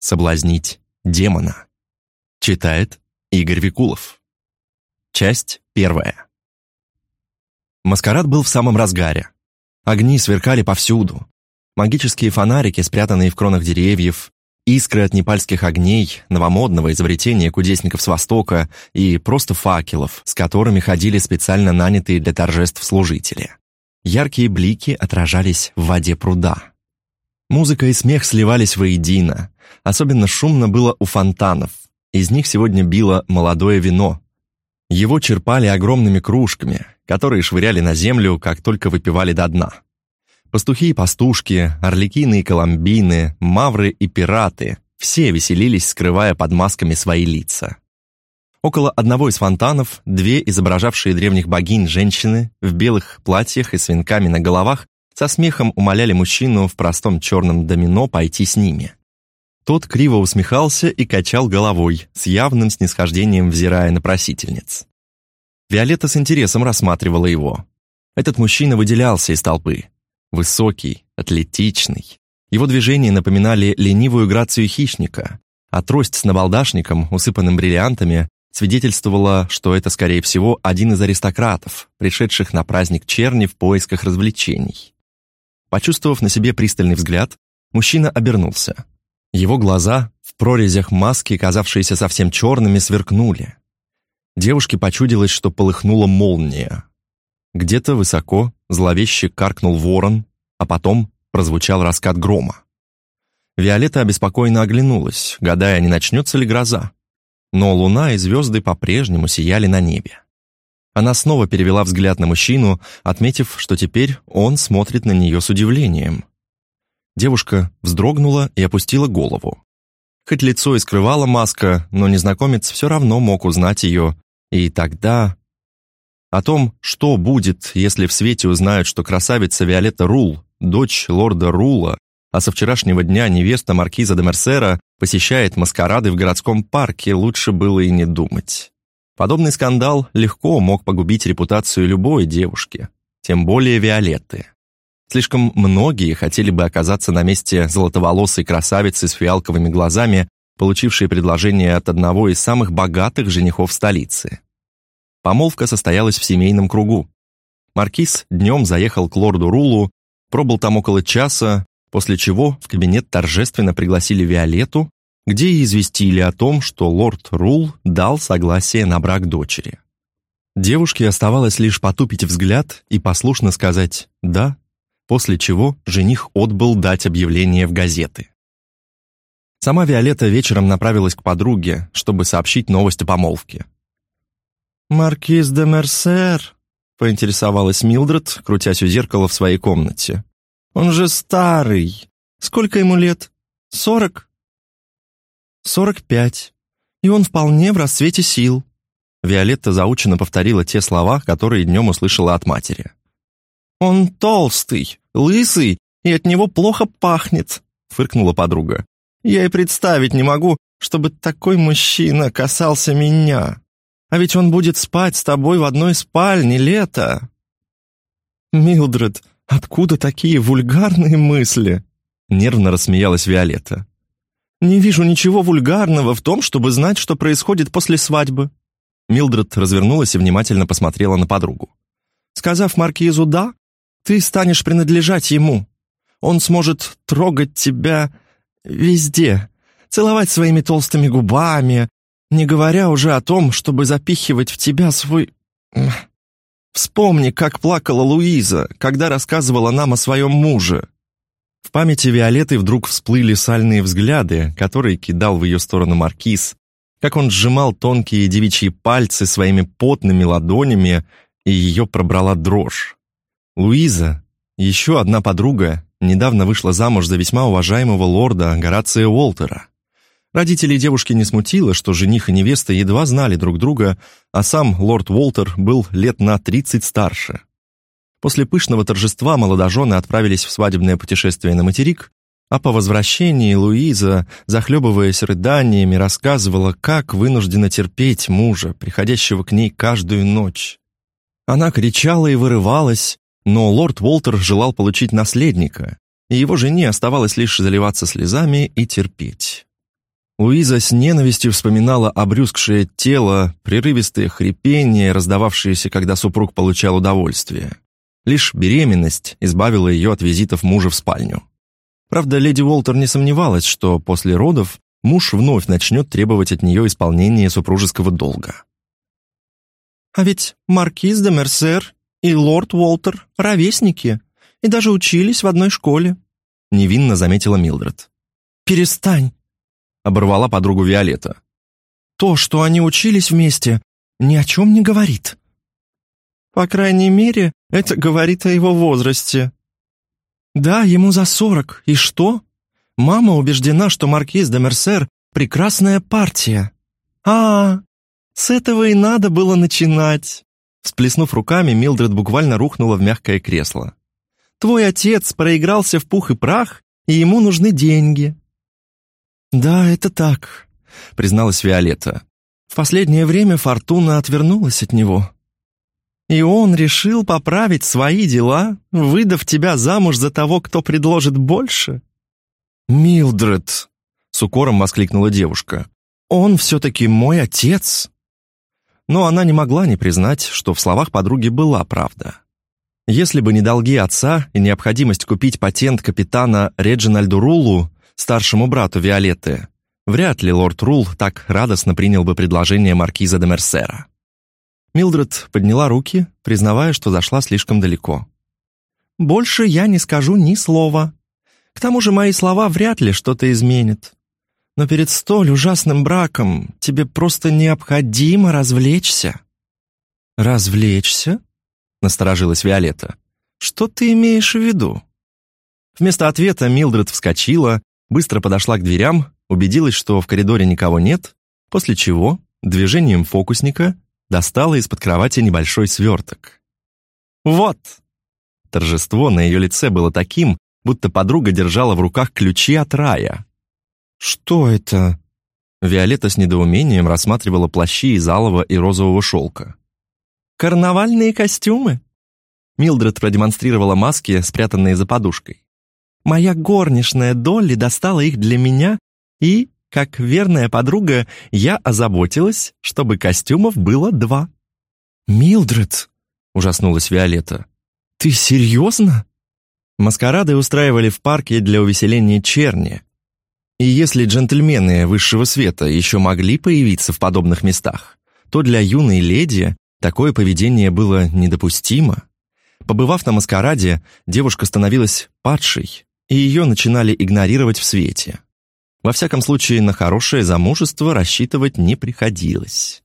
Соблазнить демона. Читает Игорь Викулов. Часть первая. Маскарад был в самом разгаре. Огни сверкали повсюду. Магические фонарики, спрятанные в кронах деревьев, искры от непальских огней, новомодного изобретения кудесников с Востока и просто факелов, с которыми ходили специально нанятые для торжеств служители. Яркие блики отражались в воде пруда. Музыка и смех сливались воедино. Особенно шумно было у фонтанов. Из них сегодня било молодое вино. Его черпали огромными кружками, которые швыряли на землю, как только выпивали до дна. Пастухи и пастушки, орликины и коломбины, мавры и пираты — все веселились, скрывая под масками свои лица. Около одного из фонтанов две изображавшие древних богинь женщины в белых платьях и с венками на головах со смехом умоляли мужчину в простом черном домино пойти с ними. Тот криво усмехался и качал головой, с явным снисхождением взирая на просительниц. Виолетта с интересом рассматривала его. Этот мужчина выделялся из толпы. Высокий, атлетичный. Его движения напоминали ленивую грацию хищника, а трость с набалдашником, усыпанным бриллиантами, свидетельствовала, что это, скорее всего, один из аристократов, пришедших на праздник черни в поисках развлечений. Почувствовав на себе пристальный взгляд, мужчина обернулся. Его глаза, в прорезях маски, казавшиеся совсем черными, сверкнули. Девушке почудилось, что полыхнула молния. Где-то высоко зловеще каркнул ворон, а потом прозвучал раскат грома. Виолетта обеспокоенно оглянулась, гадая, не начнется ли гроза. Но луна и звезды по-прежнему сияли на небе. Она снова перевела взгляд на мужчину, отметив, что теперь он смотрит на нее с удивлением. Девушка вздрогнула и опустила голову. Хоть лицо и скрывала маска, но незнакомец все равно мог узнать ее, и тогда... О том, что будет, если в свете узнают, что красавица Виолетта Рул, дочь лорда Рула, а со вчерашнего дня невеста маркиза де Мерсера посещает маскарады в городском парке, лучше было и не думать. Подобный скандал легко мог погубить репутацию любой девушки, тем более Виолетты. Слишком многие хотели бы оказаться на месте золотоволосой красавицы с фиалковыми глазами, получившей предложение от одного из самых богатых женихов столицы. Помолвка состоялась в семейном кругу. Маркиз днем заехал к лорду Рулу, пробыл там около часа, после чего в кабинет торжественно пригласили Виолетту, где известили о том, что лорд Рул дал согласие на брак дочери. Девушке оставалось лишь потупить взгляд и послушно сказать «да», после чего жених отбыл дать объявление в газеты. Сама Виолетта вечером направилась к подруге, чтобы сообщить новость о помолвке. «Маркиз де Мерсер», — поинтересовалась Милдред, крутясь у зеркала в своей комнате. «Он же старый. Сколько ему лет? Сорок?» «Сорок пять. И он вполне в расцвете сил». Виолетта заученно повторила те слова, которые днем услышала от матери. «Он толстый, лысый, и от него плохо пахнет», — фыркнула подруга. «Я и представить не могу, чтобы такой мужчина касался меня. А ведь он будет спать с тобой в одной спальне лето». «Милдред, откуда такие вульгарные мысли?» Нервно рассмеялась Виолетта. «Не вижу ничего вульгарного в том, чтобы знать, что происходит после свадьбы». Милдред развернулась и внимательно посмотрела на подругу. «Сказав Маркизу «да», ты станешь принадлежать ему. Он сможет трогать тебя везде, целовать своими толстыми губами, не говоря уже о том, чтобы запихивать в тебя свой... Вспомни, как плакала Луиза, когда рассказывала нам о своем муже. В памяти Виолетты вдруг всплыли сальные взгляды, которые кидал в ее сторону маркиз, как он сжимал тонкие девичьи пальцы своими потными ладонями, и ее пробрала дрожь. Луиза, еще одна подруга, недавно вышла замуж за весьма уважаемого лорда Горация Уолтера. Родителей девушки не смутило, что жених и невеста едва знали друг друга, а сам лорд Уолтер был лет на тридцать старше. После пышного торжества молодожены отправились в свадебное путешествие на материк, а по возвращении Луиза, захлебываясь рыданиями, рассказывала, как вынуждена терпеть мужа, приходящего к ней каждую ночь. Она кричала и вырывалась, но лорд Уолтер желал получить наследника, и его жене оставалось лишь заливаться слезами и терпеть. Луиза с ненавистью вспоминала обрюзгшее тело, прерывистые хрипения, раздававшиеся, когда супруг получал удовольствие. Лишь беременность избавила ее от визитов мужа в спальню. Правда, леди Уолтер не сомневалась, что после родов муж вновь начнет требовать от нее исполнения супружеского долга. «А ведь маркиз де Мерсер и лорд Уолтер — ровесники, и даже учились в одной школе», — невинно заметила Милдред. «Перестань!» оборвала подругу Виолетта. «То, что они учились вместе, ни о чем не говорит». «По крайней мере, это говорит о его возрасте». «Да, ему за сорок, и что? Мама убеждена, что маркиз де Мерсер — прекрасная партия». «А, с этого и надо было начинать». Всплеснув руками, Милдред буквально рухнула в мягкое кресло. «Твой отец проигрался в пух и прах, и ему нужны деньги. «Да, это так», — призналась Виолетта. «В последнее время Фортуна отвернулась от него. И он решил поправить свои дела, выдав тебя замуж за того, кто предложит больше?» «Милдред!» — с укором воскликнула девушка. «Он все-таки мой отец!» Но она не могла не признать, что в словах подруги была правда. Если бы не долги отца и необходимость купить патент капитана Реджинальду Рулу, старшему брату Виолетты, вряд ли лорд Рул так радостно принял бы предложение маркиза де Мерсера. Милдред подняла руки, признавая, что зашла слишком далеко. «Больше я не скажу ни слова. К тому же мои слова вряд ли что-то изменят. Но перед столь ужасным браком тебе просто необходимо развлечься». «Развлечься?» — насторожилась Виолетта. «Что ты имеешь в виду?» Вместо ответа Милдред вскочила, быстро подошла к дверям, убедилась, что в коридоре никого нет, после чего движением фокусника достала из-под кровати небольшой сверток. «Вот!» Торжество на ее лице было таким, будто подруга держала в руках ключи от рая. «Что это?» Виолетта с недоумением рассматривала плащи из алого и розового шелка. «Карнавальные костюмы!» Милдред продемонстрировала маски, спрятанные за подушкой. Моя горничная Долли достала их для меня, и, как верная подруга, я озаботилась, чтобы костюмов было два. «Милдред!» — ужаснулась Виолетта. «Ты серьезно?» Маскарады устраивали в парке для увеселения черни. И если джентльмены высшего света еще могли появиться в подобных местах, то для юной леди такое поведение было недопустимо. Побывав на маскараде, девушка становилась падшей, и ее начинали игнорировать в свете. Во всяком случае, на хорошее замужество рассчитывать не приходилось.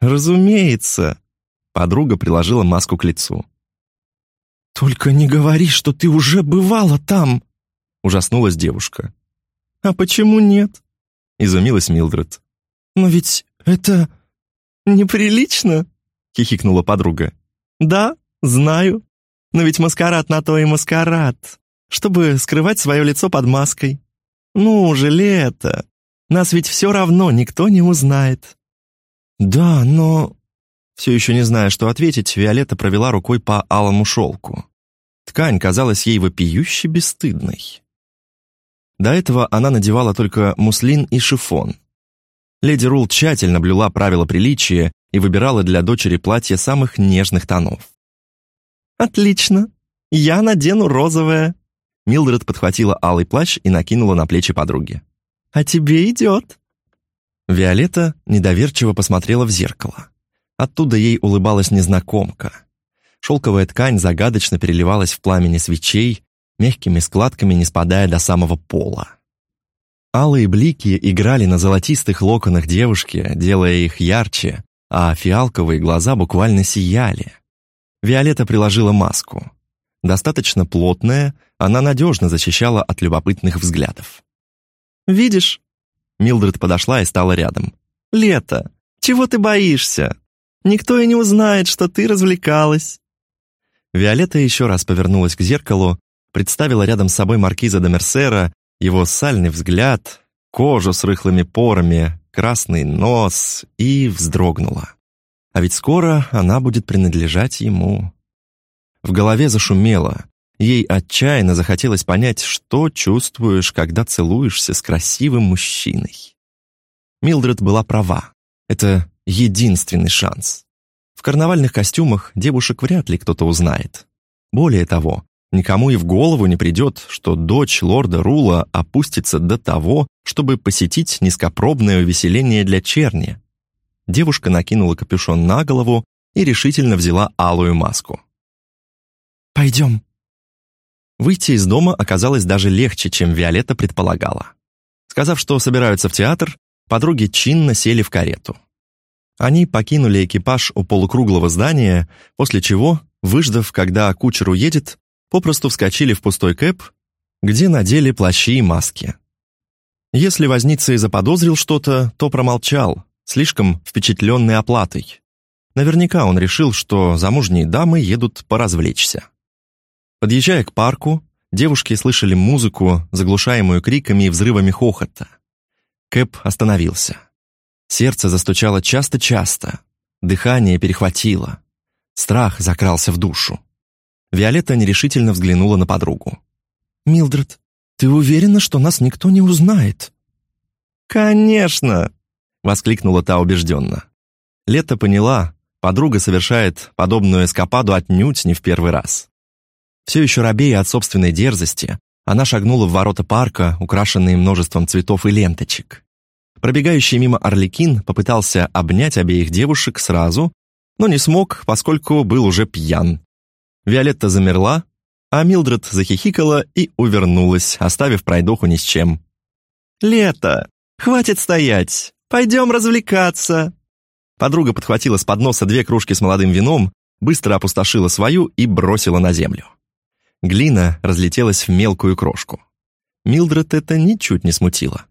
«Разумеется!» — подруга приложила маску к лицу. «Только не говори, что ты уже бывала там!» — ужаснулась девушка. «А почему нет?» — изумилась Милдред. «Но ведь это неприлично!» — хихикнула подруга. «Да, знаю. Но ведь маскарад на то и маскарад чтобы скрывать свое лицо под маской. Ну уже лето. Нас ведь все равно никто не узнает. Да, но... Все еще не зная, что ответить, Виолетта провела рукой по алому шелку. Ткань казалась ей вопиюще бесстыдной. До этого она надевала только муслин и шифон. Леди Рул тщательно блюла правила приличия и выбирала для дочери платье самых нежных тонов. «Отлично! Я надену розовое!» Милдред подхватила алый плащ и накинула на плечи подруги. «А тебе идет!» Виолетта недоверчиво посмотрела в зеркало. Оттуда ей улыбалась незнакомка. Шелковая ткань загадочно переливалась в пламени свечей, мягкими складками не спадая до самого пола. Алые блики играли на золотистых локонах девушки, делая их ярче, а фиалковые глаза буквально сияли. Виолетта приложила маску. Достаточно плотная, она надежно защищала от любопытных взглядов. «Видишь?» Милдред подошла и стала рядом. «Лето! Чего ты боишься? Никто и не узнает, что ты развлекалась!» Виолетта еще раз повернулась к зеркалу, представила рядом с собой маркиза де Мерсера, его сальный взгляд, кожу с рыхлыми порами, красный нос и вздрогнула. А ведь скоро она будет принадлежать ему. В голове зашумело, Ей отчаянно захотелось понять, что чувствуешь, когда целуешься с красивым мужчиной. Милдред была права. Это единственный шанс. В карнавальных костюмах девушек вряд ли кто-то узнает. Более того, никому и в голову не придет, что дочь лорда Рула опустится до того, чтобы посетить низкопробное увеселение для черни. Девушка накинула капюшон на голову и решительно взяла алую маску. «Пойдем». Выйти из дома оказалось даже легче, чем Виолетта предполагала. Сказав, что собираются в театр, подруги чинно сели в карету. Они покинули экипаж у полукруглого здания, после чего, выждав, когда кучер уедет, попросту вскочили в пустой кэп, где надели плащи и маски. Если возница и заподозрил что-то, то промолчал, слишком впечатленный оплатой. Наверняка он решил, что замужние дамы едут поразвлечься. Подъезжая к парку, девушки слышали музыку, заглушаемую криками и взрывами хохота. Кэп остановился. Сердце застучало часто-часто, дыхание перехватило. Страх закрался в душу. Виолетта нерешительно взглянула на подругу. «Милдред, ты уверена, что нас никто не узнает?» «Конечно!» — воскликнула та убежденно. Лето поняла, подруга совершает подобную эскападу отнюдь не в первый раз. Все еще робея от собственной дерзости, она шагнула в ворота парка, украшенные множеством цветов и ленточек. Пробегающий мимо Орликин попытался обнять обеих девушек сразу, но не смог, поскольку был уже пьян. Виолетта замерла, а Милдред захихикала и увернулась, оставив пройдоху ни с чем. «Лето! Хватит стоять! Пойдем развлекаться!» Подруга подхватила с подноса две кружки с молодым вином, быстро опустошила свою и бросила на землю. Глина разлетелась в мелкую крошку. Милдред это ничуть не смутило.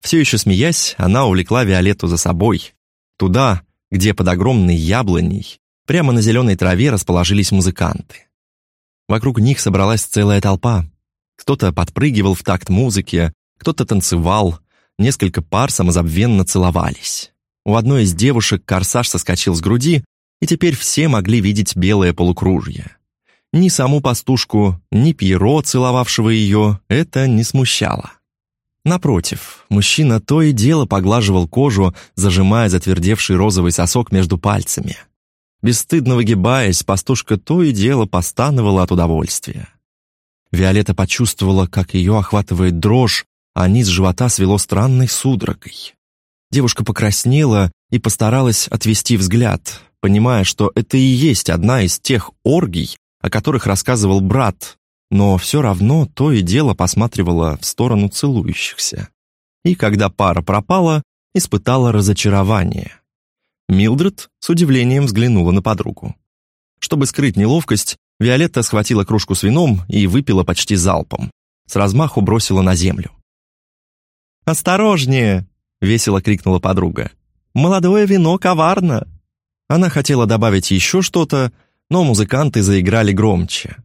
Все еще смеясь, она увлекла Виолетту за собой. Туда, где под огромной яблоней, прямо на зеленой траве расположились музыканты. Вокруг них собралась целая толпа. Кто-то подпрыгивал в такт музыки, кто-то танцевал, несколько пар самозабвенно целовались. У одной из девушек корсаж соскочил с груди, и теперь все могли видеть белое полукружье. Ни саму пастушку, ни Пьеро, целовавшего ее, это не смущало. Напротив, мужчина то и дело поглаживал кожу, зажимая затвердевший розовый сосок между пальцами. Бесстыдно выгибаясь, пастушка то и дело постановала от удовольствия. Виолетта почувствовала, как ее охватывает дрожь, а низ живота свело странной судорогой. Девушка покраснела и постаралась отвести взгляд, понимая, что это и есть одна из тех оргий, о которых рассказывал брат, но все равно то и дело посматривала в сторону целующихся. И когда пара пропала, испытала разочарование. Милдред с удивлением взглянула на подругу. Чтобы скрыть неловкость, Виолетта схватила кружку с вином и выпила почти залпом. С размаху бросила на землю. «Осторожнее!» — весело крикнула подруга. «Молодое вино коварно!» Она хотела добавить еще что-то, но музыканты заиграли громче.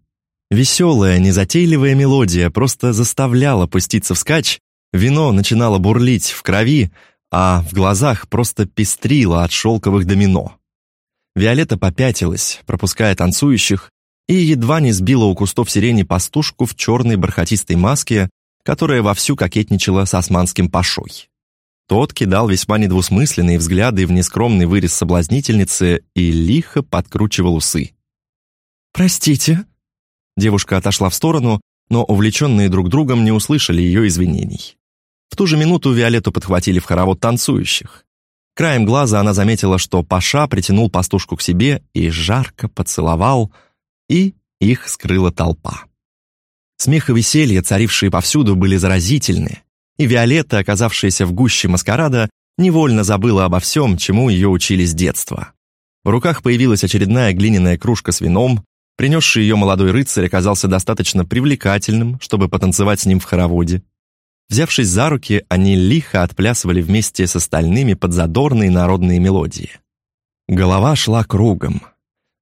Веселая, незатейливая мелодия просто заставляла пуститься вскачь, вино начинало бурлить в крови, а в глазах просто пестрило от шелковых домино. Виолетта попятилась, пропуская танцующих, и едва не сбила у кустов сирени пастушку в черной бархатистой маске, которая вовсю кокетничала с османским пашой. Тот кидал весьма недвусмысленные взгляды в нескромный вырез соблазнительницы и лихо подкручивал усы. «Простите», Девушка отошла в сторону, но увлеченные друг другом не услышали ее извинений. В ту же минуту Виолетту подхватили в хоровод танцующих. Краем глаза она заметила, что Паша притянул пастушку к себе и жарко поцеловал, и их скрыла толпа. Смех и веселье, царившие повсюду, были заразительны, и Виолетта, оказавшаяся в гуще маскарада, невольно забыла обо всем, чему ее учили с детства. В руках появилась очередная глиняная кружка с вином, Принесший ее молодой рыцарь оказался достаточно привлекательным, чтобы потанцевать с ним в хороводе. Взявшись за руки, они лихо отплясывали вместе с остальными под задорные народные мелодии. Голова шла кругом.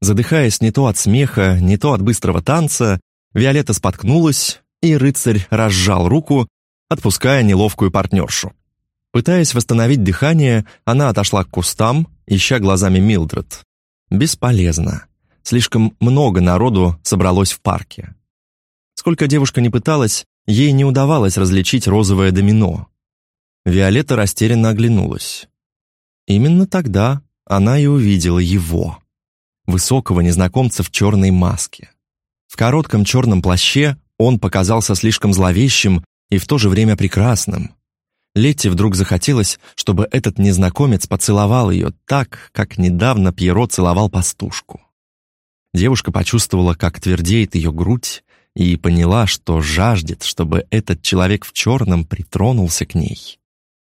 Задыхаясь не то от смеха, не то от быстрого танца, Виолетта споткнулась, и рыцарь разжал руку, отпуская неловкую партнершу. Пытаясь восстановить дыхание, она отошла к кустам, ища глазами Милдред. Бесполезно. Слишком много народу собралось в парке. Сколько девушка не пыталась, ей не удавалось различить розовое домино. Виолетта растерянно оглянулась. Именно тогда она и увидела его, высокого незнакомца в черной маске. В коротком черном плаще он показался слишком зловещим и в то же время прекрасным. Летти вдруг захотелось, чтобы этот незнакомец поцеловал ее так, как недавно Пьеро целовал пастушку. Девушка почувствовала, как твердеет ее грудь, и поняла, что жаждет, чтобы этот человек в черном притронулся к ней.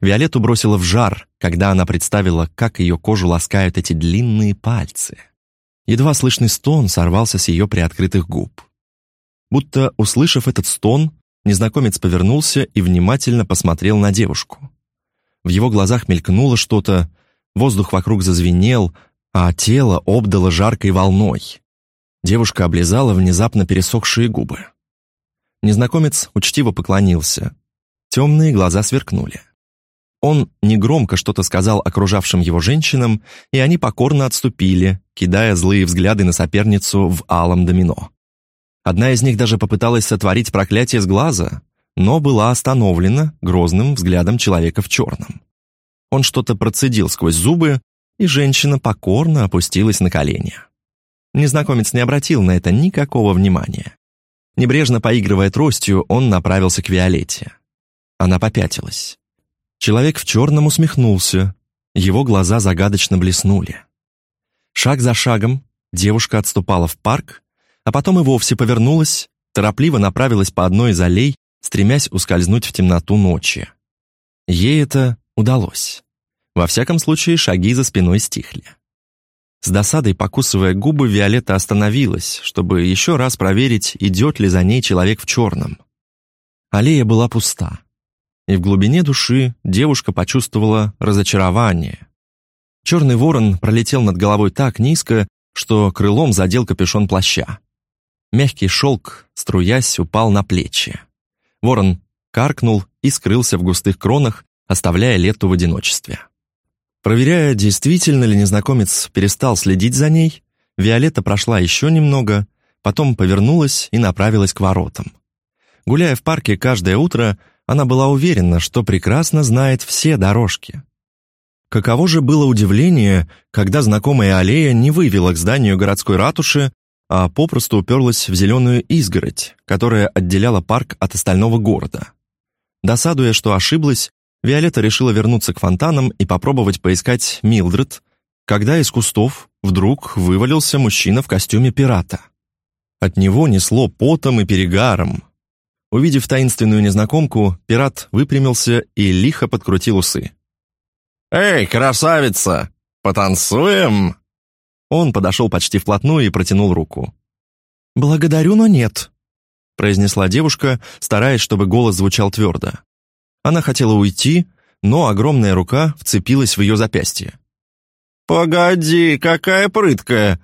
Виолетту бросила в жар, когда она представила, как ее кожу ласкают эти длинные пальцы. Едва слышный стон сорвался с ее приоткрытых губ. Будто, услышав этот стон, незнакомец повернулся и внимательно посмотрел на девушку. В его глазах мелькнуло что-то, воздух вокруг зазвенел, а тело обдало жаркой волной. Девушка облизала внезапно пересохшие губы. Незнакомец учтиво поклонился. Темные глаза сверкнули. Он негромко что-то сказал окружавшим его женщинам, и они покорно отступили, кидая злые взгляды на соперницу в алом домино. Одна из них даже попыталась сотворить проклятие с глаза, но была остановлена грозным взглядом человека в черном. Он что-то процедил сквозь зубы, и женщина покорно опустилась на колени. Незнакомец не обратил на это никакого внимания. Небрежно поигрывая тростью, он направился к Виолетте. Она попятилась. Человек в черном усмехнулся. Его глаза загадочно блеснули. Шаг за шагом девушка отступала в парк, а потом и вовсе повернулась, торопливо направилась по одной из аллей, стремясь ускользнуть в темноту ночи. Ей это удалось. Во всяком случае, шаги за спиной стихли. С досадой покусывая губы, Виолетта остановилась, чтобы еще раз проверить, идет ли за ней человек в черном. Аллея была пуста и в глубине души девушка почувствовала разочарование. Черный ворон пролетел над головой так низко, что крылом задел капюшон плаща. Мягкий шелк, струясь, упал на плечи. Ворон каркнул и скрылся в густых кронах, оставляя Лету в одиночестве. Проверяя, действительно ли незнакомец перестал следить за ней, Виолетта прошла еще немного, потом повернулась и направилась к воротам. Гуляя в парке каждое утро, она была уверена, что прекрасно знает все дорожки. Каково же было удивление, когда знакомая аллея не вывела к зданию городской ратуши, а попросту уперлась в зеленую изгородь, которая отделяла парк от остального города. Досадуя, что ошиблась, Виолетта решила вернуться к фонтанам и попробовать поискать Милдред, когда из кустов вдруг вывалился мужчина в костюме пирата. От него несло потом и перегаром, Увидев таинственную незнакомку, пират выпрямился и лихо подкрутил усы. «Эй, красавица! Потанцуем?» Он подошел почти вплотную и протянул руку. «Благодарю, но нет», — произнесла девушка, стараясь, чтобы голос звучал твердо. Она хотела уйти, но огромная рука вцепилась в ее запястье. «Погоди, какая прыткая!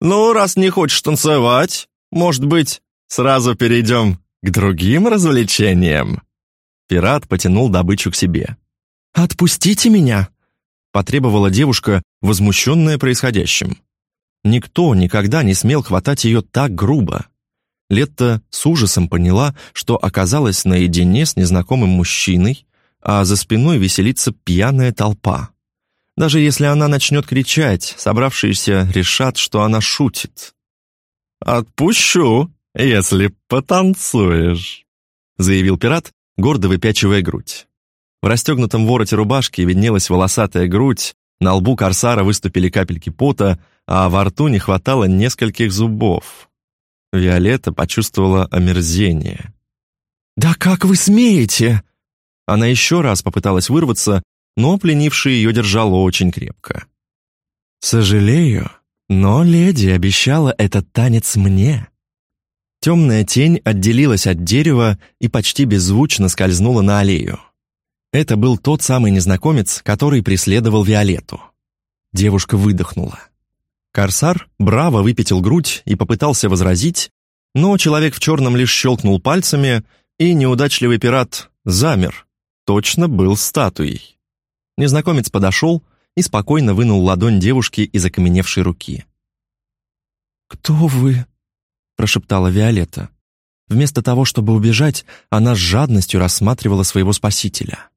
Ну, раз не хочешь танцевать, может быть, сразу перейдем к другим развлечениям». Пират потянул добычу к себе. «Отпустите меня!» — потребовала девушка, возмущенная происходящим. Никто никогда не смел хватать ее так грубо. Летта с ужасом поняла, что оказалась наедине с незнакомым мужчиной, а за спиной веселится пьяная толпа. Даже если она начнет кричать, собравшиеся решат, что она шутит. «Отпущу!» «Если потанцуешь», — заявил пират, гордо выпячивая грудь. В расстегнутом вороте рубашки виднелась волосатая грудь, на лбу корсара выступили капельки пота, а во рту не хватало нескольких зубов. Виолетта почувствовала омерзение. «Да как вы смеете?» Она еще раз попыталась вырваться, но пленивший ее держал очень крепко. «Сожалею, но леди обещала этот танец мне», Темная тень отделилась от дерева и почти беззвучно скользнула на аллею. Это был тот самый незнакомец, который преследовал Виолетту. Девушка выдохнула. Корсар браво выпятил грудь и попытался возразить, но человек в черном лишь щелкнул пальцами, и неудачливый пират замер, точно был статуей. Незнакомец подошел и спокойно вынул ладонь девушки из окаменевшей руки. «Кто вы?» прошептала Виолетта. Вместо того, чтобы убежать, она с жадностью рассматривала своего спасителя.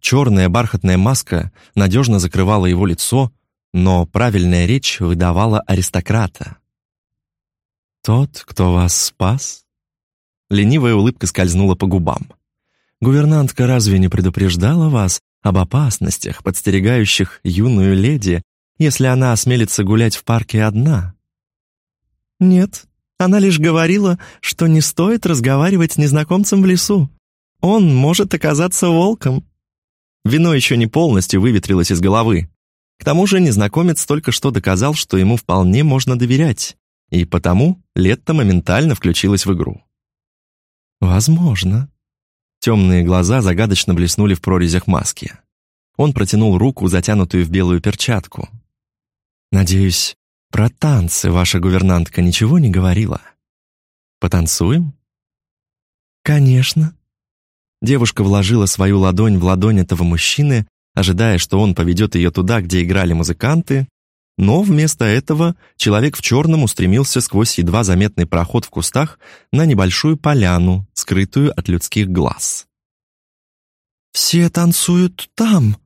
Черная бархатная маска надежно закрывала его лицо, но правильная речь выдавала аристократа. «Тот, кто вас спас?» Ленивая улыбка скользнула по губам. «Гувернантка разве не предупреждала вас об опасностях, подстерегающих юную леди, если она осмелится гулять в парке одна?» «Нет, она лишь говорила, что не стоит разговаривать с незнакомцем в лесу. Он может оказаться волком». Вино еще не полностью выветрилось из головы. К тому же незнакомец только что доказал, что ему вполне можно доверять, и потому Летта моментально включилась в игру. «Возможно». Темные глаза загадочно блеснули в прорезях маски. Он протянул руку, затянутую в белую перчатку. «Надеюсь, про танцы ваша гувернантка ничего не говорила? Потанцуем?» «Конечно». Девушка вложила свою ладонь в ладонь этого мужчины, ожидая, что он поведет ее туда, где играли музыканты, но вместо этого человек в черном устремился сквозь едва заметный проход в кустах на небольшую поляну, скрытую от людских глаз. «Все танцуют там!»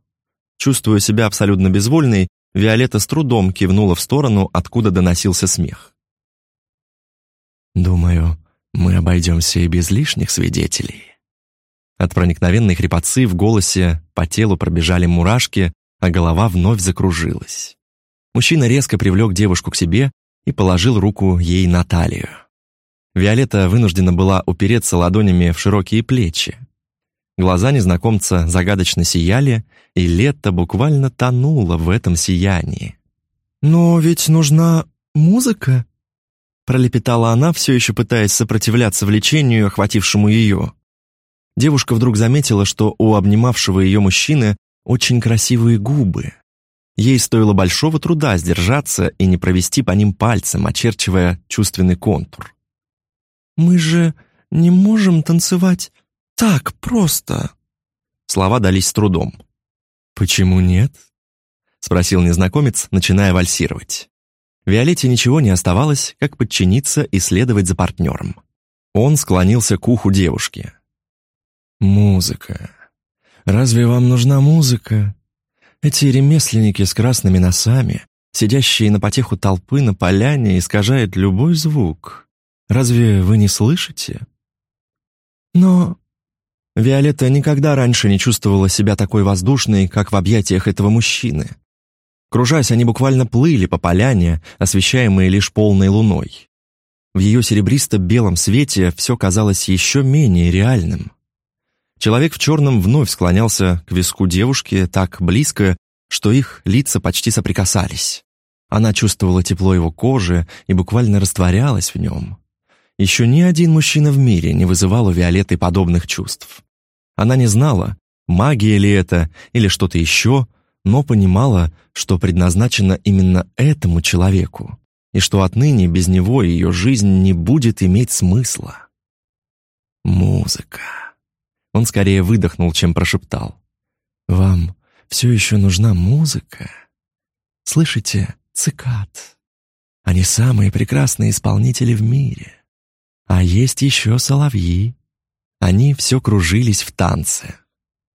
Чувствуя себя абсолютно безвольной, Виолетта с трудом кивнула в сторону, откуда доносился смех. «Думаю, мы обойдемся и без лишних свидетелей». От проникновенной хрипотцы в голосе по телу пробежали мурашки, а голова вновь закружилась. Мужчина резко привлек девушку к себе и положил руку ей на талию. Виолетта вынуждена была упереться ладонями в широкие плечи. Глаза незнакомца загадочно сияли, и Летта буквально тонула в этом сиянии. «Но ведь нужна музыка», — пролепетала она, все еще пытаясь сопротивляться влечению, охватившему ее. Девушка вдруг заметила, что у обнимавшего ее мужчины очень красивые губы. Ей стоило большого труда сдержаться и не провести по ним пальцем, очерчивая чувственный контур. «Мы же не можем танцевать так просто!» Слова дались с трудом. «Почему нет?» — спросил незнакомец, начиная вальсировать. Виолетте ничего не оставалось, как подчиниться и следовать за партнером. Он склонился к уху девушки. «Музыка. Разве вам нужна музыка? Эти ремесленники с красными носами, сидящие на потеху толпы на поляне, искажают любой звук. Разве вы не слышите? Но Виолетта никогда раньше не чувствовала себя такой воздушной, как в объятиях этого мужчины. Кружась, они буквально плыли по поляне, освещаемые лишь полной луной. В ее серебристо-белом свете все казалось еще менее реальным. Человек в черном вновь склонялся к виску девушки так близко, что их лица почти соприкасались. Она чувствовала тепло его кожи и буквально растворялась в нем. Еще ни один мужчина в мире не вызывал у Виолетты подобных чувств. Она не знала, магия ли это или что-то еще, но понимала, что предназначено именно этому человеку, и что отныне без него ее жизнь не будет иметь смысла. Музыка. Он скорее выдохнул, чем прошептал. «Вам все еще нужна музыка? Слышите, цикад? Они самые прекрасные исполнители в мире. А есть еще соловьи. Они все кружились в танце.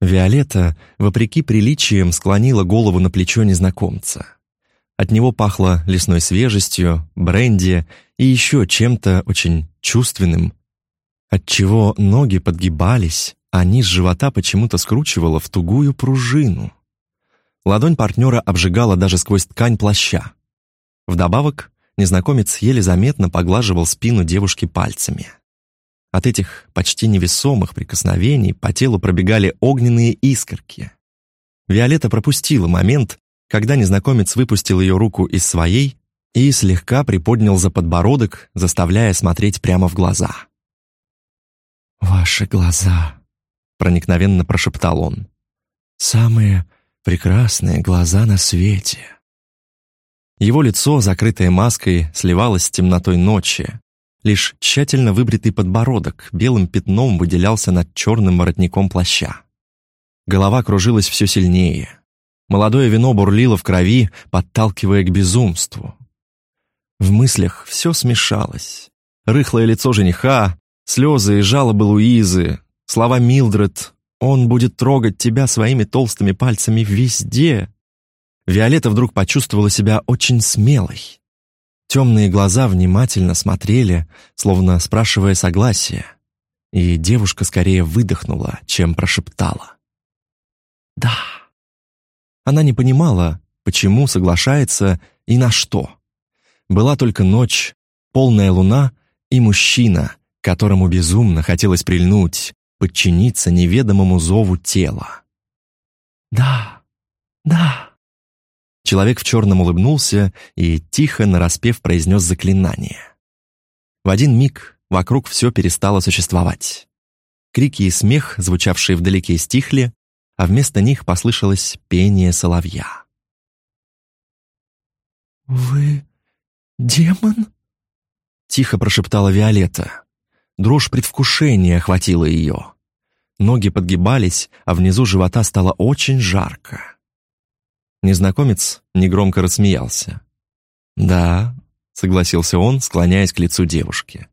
Виолетта, вопреки приличиям, склонила голову на плечо незнакомца. От него пахло лесной свежестью, бренди и еще чем-то очень чувственным, отчего ноги подгибались, а низ живота почему-то скручивало в тугую пружину. Ладонь партнера обжигала даже сквозь ткань плаща. Вдобавок, незнакомец еле заметно поглаживал спину девушки пальцами. От этих почти невесомых прикосновений по телу пробегали огненные искорки. Виолетта пропустила момент, когда незнакомец выпустил ее руку из своей и слегка приподнял за подбородок, заставляя смотреть прямо в глаза. «Ваши глаза», проникновенно прошептал он. «Самые прекрасные глаза на свете». Его лицо, закрытое маской, сливалось с темнотой ночи. Лишь тщательно выбритый подбородок белым пятном выделялся над черным воротником плаща. Голова кружилась все сильнее. Молодое вино бурлило в крови, подталкивая к безумству. В мыслях все смешалось. Рыхлое лицо жениха, Слезы и жалобы Луизы, слова Милдред «Он будет трогать тебя своими толстыми пальцами везде». Виолетта вдруг почувствовала себя очень смелой. Темные глаза внимательно смотрели, словно спрашивая согласия, и девушка скорее выдохнула, чем прошептала. «Да». Она не понимала, почему соглашается и на что. Была только ночь, полная луна и мужчина, которому безумно хотелось прильнуть, подчиниться неведомому зову тела. «Да, да». Человек в черном улыбнулся и тихо, нараспев, произнес заклинание. В один миг вокруг все перестало существовать. Крики и смех, звучавшие вдалеке, стихли, а вместо них послышалось пение соловья. «Вы демон?» — тихо прошептала Виолетта. Дрожь предвкушения охватила ее. Ноги подгибались, а внизу живота стало очень жарко. Незнакомец негромко рассмеялся. «Да», — согласился он, склоняясь к лицу девушки.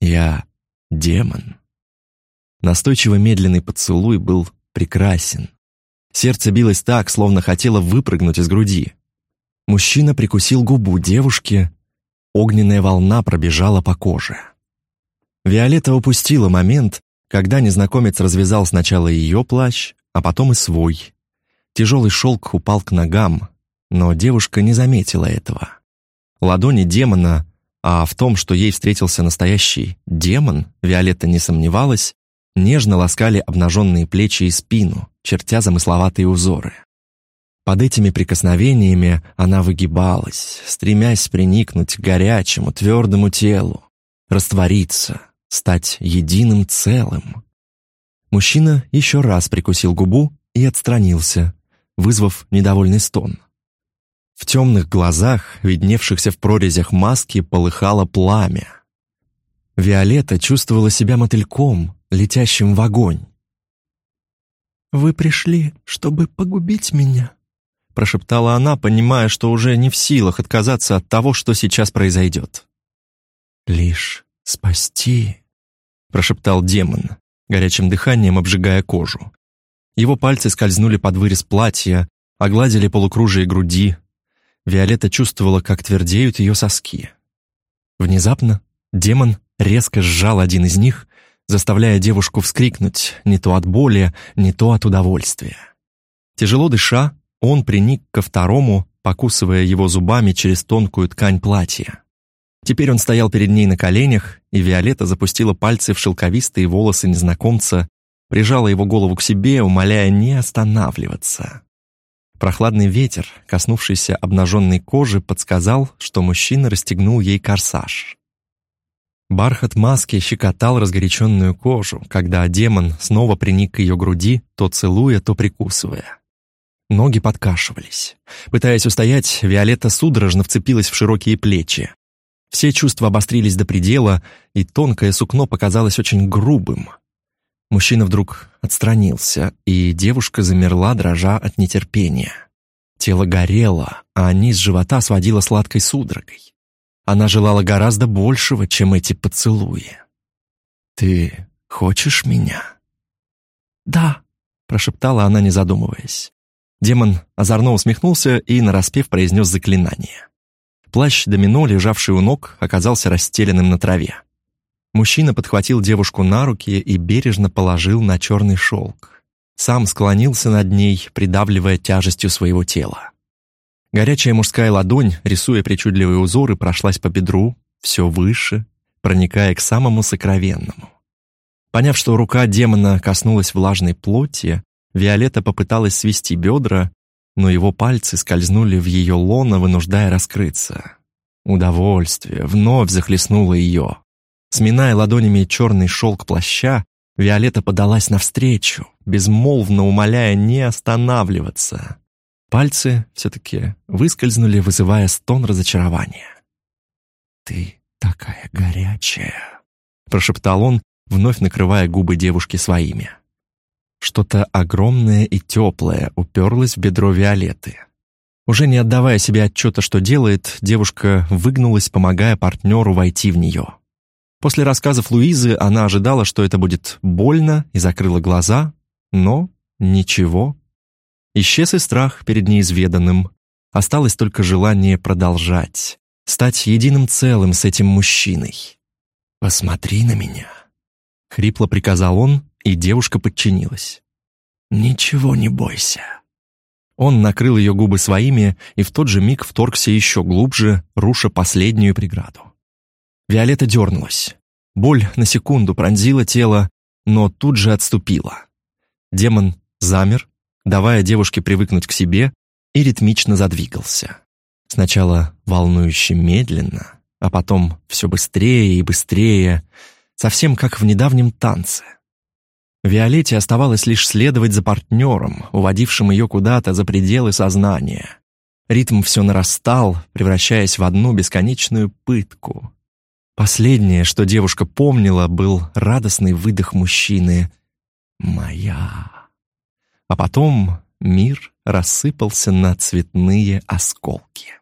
«Я демон». Настойчиво медленный поцелуй был прекрасен. Сердце билось так, словно хотело выпрыгнуть из груди. Мужчина прикусил губу девушки, огненная волна пробежала по коже. Виолетта упустила момент, когда незнакомец развязал сначала ее плащ, а потом и свой. Тяжелый шелк упал к ногам, но девушка не заметила этого. Ладони демона, а в том, что ей встретился настоящий демон, Виолетта не сомневалась, нежно ласкали обнаженные плечи и спину, чертя замысловатые узоры. Под этими прикосновениями она выгибалась, стремясь приникнуть к горячему, твердому телу, раствориться, стать единым целым. Мужчина еще раз прикусил губу и отстранился, вызвав недовольный стон. В темных глазах, видневшихся в прорезях маски, полыхало пламя. Виолетта чувствовала себя мотыльком, летящим в огонь. «Вы пришли, чтобы погубить меня?» прошептала она, понимая, что уже не в силах отказаться от того, что сейчас произойдет. «Лишь спасти», — прошептал демон, горячим дыханием обжигая кожу. Его пальцы скользнули под вырез платья, огладили полукружие груди. Виолетта чувствовала, как твердеют ее соски. Внезапно демон резко сжал один из них, заставляя девушку вскрикнуть не то от боли, не то от удовольствия. Тяжело дыша, он приник ко второму, покусывая его зубами через тонкую ткань платья. Теперь он стоял перед ней на коленях, и Виолетта запустила пальцы в шелковистые волосы незнакомца, прижала его голову к себе, умоляя не останавливаться. Прохладный ветер, коснувшийся обнаженной кожи, подсказал, что мужчина расстегнул ей корсаж. Бархат маски щекотал разгоряченную кожу, когда демон снова приник к ее груди, то целуя, то прикусывая. Ноги подкашивались. Пытаясь устоять, Виолетта судорожно вцепилась в широкие плечи. Все чувства обострились до предела, и тонкое сукно показалось очень грубым. Мужчина вдруг отстранился, и девушка замерла, дрожа от нетерпения. Тело горело, а низ живота сводило сладкой судорогой. Она желала гораздо большего, чем эти поцелуи. «Ты хочешь меня?» «Да», — прошептала она, не задумываясь. Демон озорно усмехнулся и нараспев произнес заклинание. Плащ домино, лежавший у ног, оказался расстеленным на траве. Мужчина подхватил девушку на руки и бережно положил на черный шелк. Сам склонился над ней, придавливая тяжестью своего тела. Горячая мужская ладонь, рисуя причудливые узоры, прошлась по бедру, все выше, проникая к самому сокровенному. Поняв, что рука демона коснулась влажной плоти, Виолетта попыталась свести бедра, но его пальцы скользнули в ее лоно, вынуждая раскрыться. Удовольствие вновь захлестнуло ее. Сминая ладонями черный шелк плаща, Виолетта подалась навстречу, безмолвно умоляя не останавливаться. Пальцы все-таки выскользнули, вызывая стон разочарования. «Ты такая горячая», — прошептал он, вновь накрывая губы девушки своими. Что-то огромное и теплое уперлось в бедро Виолетты. Уже не отдавая себе отчета, что делает, девушка выгнулась, помогая партнеру войти в нее. После рассказов Луизы она ожидала, что это будет больно, и закрыла глаза, но ничего. Исчез и страх перед неизведанным. Осталось только желание продолжать, стать единым целым с этим мужчиной. «Посмотри на меня», — хрипло приказал он, и девушка подчинилась. «Ничего не бойся». Он накрыл ее губы своими и в тот же миг вторгся еще глубже, руша последнюю преграду. Виолетта дернулась. Боль на секунду пронзила тело, но тут же отступила. Демон замер, давая девушке привыкнуть к себе, и ритмично задвигался. Сначала волнующе медленно, а потом все быстрее и быстрее, совсем как в недавнем танце. Виолетте оставалось лишь следовать за партнером, уводившим ее куда-то за пределы сознания. Ритм все нарастал, превращаясь в одну бесконечную пытку. Последнее, что девушка помнила, был радостный выдох мужчины «Моя». А потом мир рассыпался на цветные осколки.